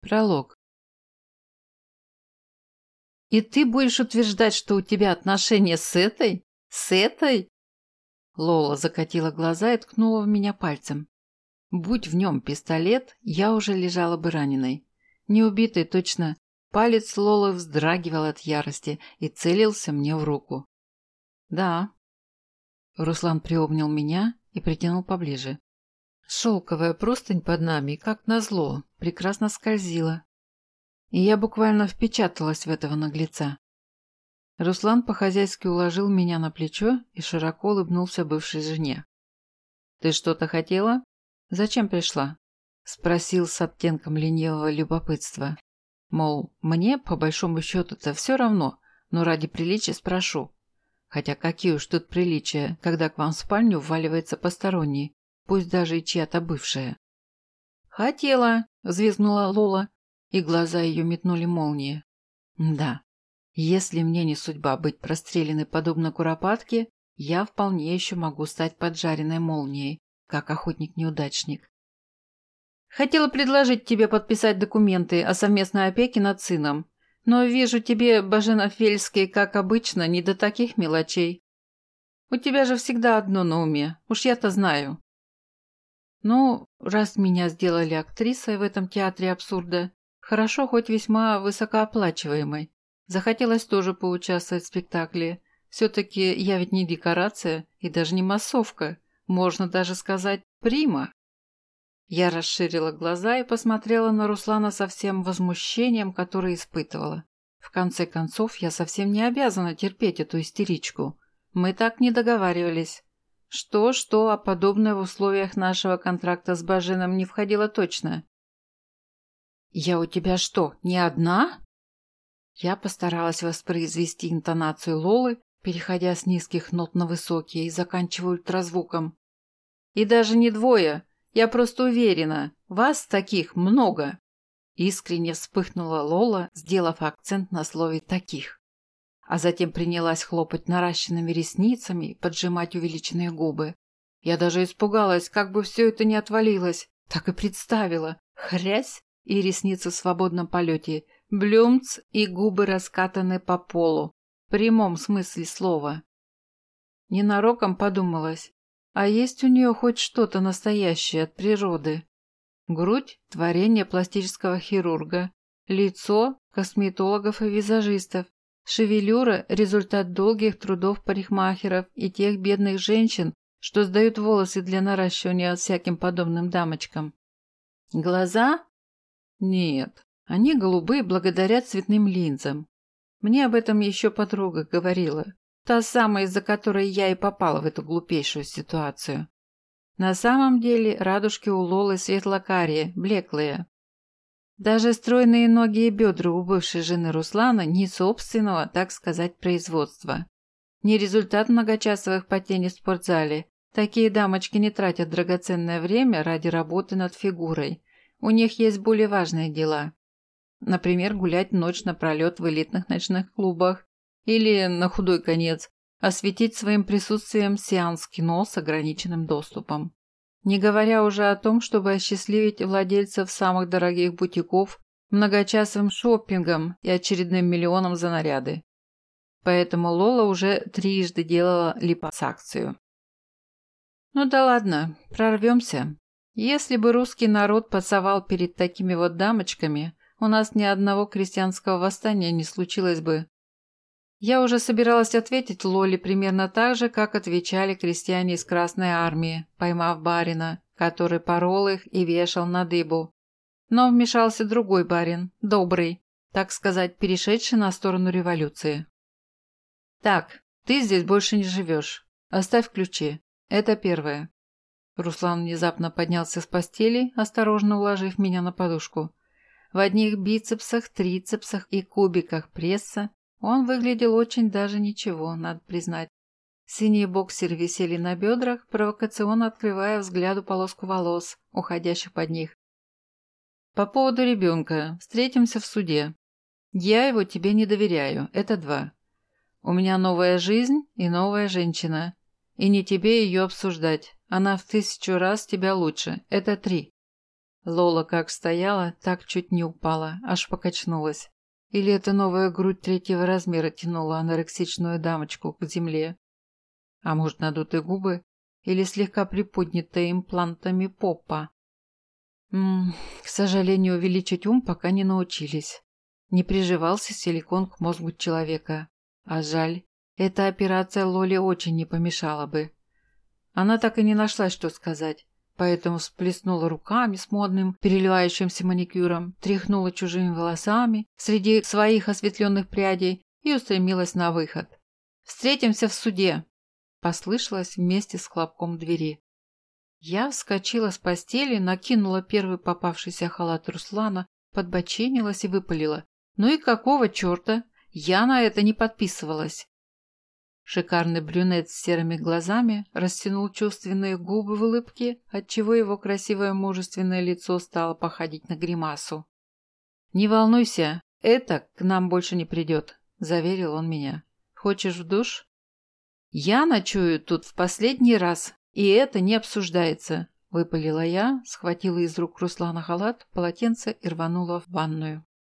Пролог. «И ты будешь утверждать, что у тебя отношения с этой? С этой?» Лола закатила глаза и ткнула в меня пальцем. Будь в нем пистолет, я уже лежала бы раненой. Не убитой точно. Палец Лолы вздрагивал от ярости и целился мне в руку. «Да». Руслан приобнял меня и притянул поближе. Шелковая простынь под нами, как назло, прекрасно скользила. И я буквально впечаталась в этого наглеца. Руслан по-хозяйски уложил меня на плечо и широко улыбнулся бывшей жене. «Ты что-то хотела? Зачем пришла?» Спросил с оттенком ленивого любопытства. Мол, мне, по большому счету-то, все равно, но ради приличия спрошу. Хотя какие уж тут приличия, когда к вам в спальню вваливается посторонний, пусть даже и чья-то бывшая. «Хотела!» – взвизгнула Лола, и глаза ее метнули молнии. «Да, если мне не судьба быть простреленной подобно куропатке, я вполне еще могу стать поджаренной молнией, как охотник-неудачник. Хотела предложить тебе подписать документы о совместной опеке над сыном, но вижу тебе, Бажена Фельский, как обычно, не до таких мелочей. У тебя же всегда одно на уме, уж я-то знаю. Ну, раз меня сделали актрисой в этом театре абсурда, хорошо хоть весьма высокооплачиваемой. Захотелось тоже поучаствовать в спектакле. Все-таки я ведь не декорация и даже не массовка. Можно даже сказать прима. Я расширила глаза и посмотрела на Руслана со всем возмущением, которое испытывала. В конце концов, я совсем не обязана терпеть эту истеричку. Мы так не договаривались. Что-что, а подобное в условиях нашего контракта с Баженом не входило точно. «Я у тебя что, не одна?» Я постаралась воспроизвести интонацию Лолы, переходя с низких нот на высокие и заканчивая ультразвуком. «И даже не двое. Я просто уверена, вас таких много!» Искренне вспыхнула Лола, сделав акцент на слове «таких» а затем принялась хлопать наращенными ресницами и поджимать увеличенные губы. Я даже испугалась, как бы все это не отвалилось. Так и представила. Хрясь и ресницы в свободном полете. Блюмц и губы раскатаны по полу. В прямом смысле слова. Ненароком подумалось, а есть у нее хоть что-то настоящее от природы? Грудь – творение пластического хирурга. Лицо – косметологов и визажистов. Шевелюра – результат долгих трудов парикмахеров и тех бедных женщин, что сдают волосы для наращивания всяким подобным дамочкам. Глаза? Нет, они голубые благодаря цветным линзам. Мне об этом еще подруга говорила. Та самая, из-за которой я и попала в эту глупейшую ситуацию. На самом деле радужки у Лолы светлокарие, блеклые, даже стройные ноги и бедра у бывшей жены Руслана не собственного, так сказать, производства. Не результат многочасовых потений в спортзале. Такие дамочки не тратят драгоценное время ради работы над фигурой. У них есть более важные дела. Например, гулять ночь напролет в элитных ночных клубах. Или, на худой конец, осветить своим присутствием сеанс кино с ограниченным доступом. Не говоря уже о том, чтобы осчастливить владельцев самых дорогих бутиков многочасовым шопингом и очередным миллионом за наряды. Поэтому Лола уже трижды делала липосакцию. Ну да ладно, прорвемся. Если бы русский народ пасовал перед такими вот дамочками, у нас ни одного крестьянского восстания не случилось бы. Я уже собиралась ответить Лоле примерно так же, как отвечали крестьяне из Красной Армии, поймав барина, который порол их и вешал на дыбу. Но вмешался другой барин, добрый, так сказать, перешедший на сторону революции. «Так, ты здесь больше не живешь. Оставь ключи. Это первое». Руслан внезапно поднялся с постели, осторожно уложив меня на подушку. В одних бицепсах, трицепсах и кубиках пресса он выглядел очень даже ничего, надо признать. Синие боксеры висели на бедрах, провокационно открывая взгляду полоску волос, уходящих под них. «По поводу ребенка. Встретимся в суде. Я его тебе не доверяю. Это два. У меня новая жизнь и новая женщина. И не тебе ее обсуждать. Она в тысячу раз тебя лучше. Это три. Лола как стояла, так чуть не упала, аж покачнулась. Или эта новая грудь третьего размера тянула анорексичную дамочку к земле? А может, надутые губы? Или слегка приподнятая имплантами попа? М к сожалению, увеличить ум пока не научились. Не приживался силикон к мозгу человека. А жаль, эта операция Лоле очень не помешала бы. Она так и не нашла, что сказать поэтому сплеснула руками с модным переливающимся маникюром, тряхнула чужими волосами среди своих осветленных прядей и устремилась на выход. «Встретимся в суде!» – послышалось вместе с хлопком двери. Я вскочила с постели, накинула первый попавшийся халат Руслана, подбоченилась и выпалила. «Ну и какого черта? Я на это не подписывалась!» Шикарный брюнет с серыми глазами растянул чувственные губы в улыбке, отчего его красивое мужественное лицо стало походить на гримасу. «Не волнуйся, это к нам больше не придет», – заверил он меня. «Хочешь в душ?» «Я ночую тут в последний раз, и это не обсуждается», – выпалила я, схватила из рук Руслана халат, полотенце и рванула в ванную.